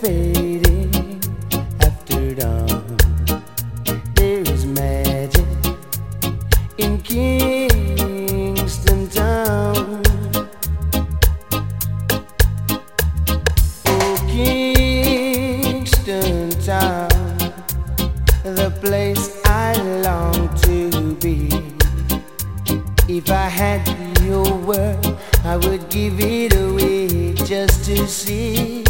fading after dawn. There is magic in Kingston Town. Oh, Kingston Town, the place I long to be. If I had your word, I would give it away just to see.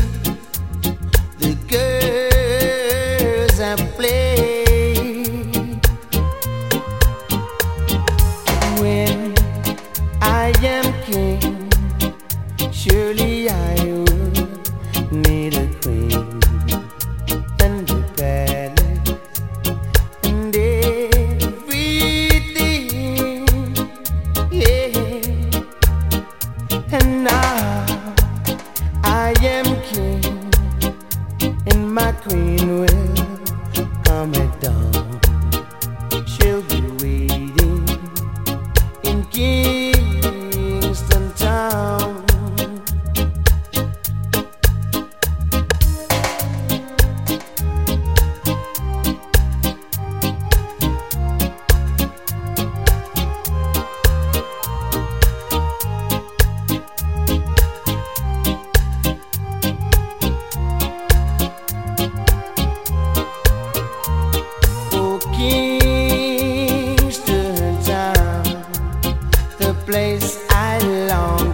Long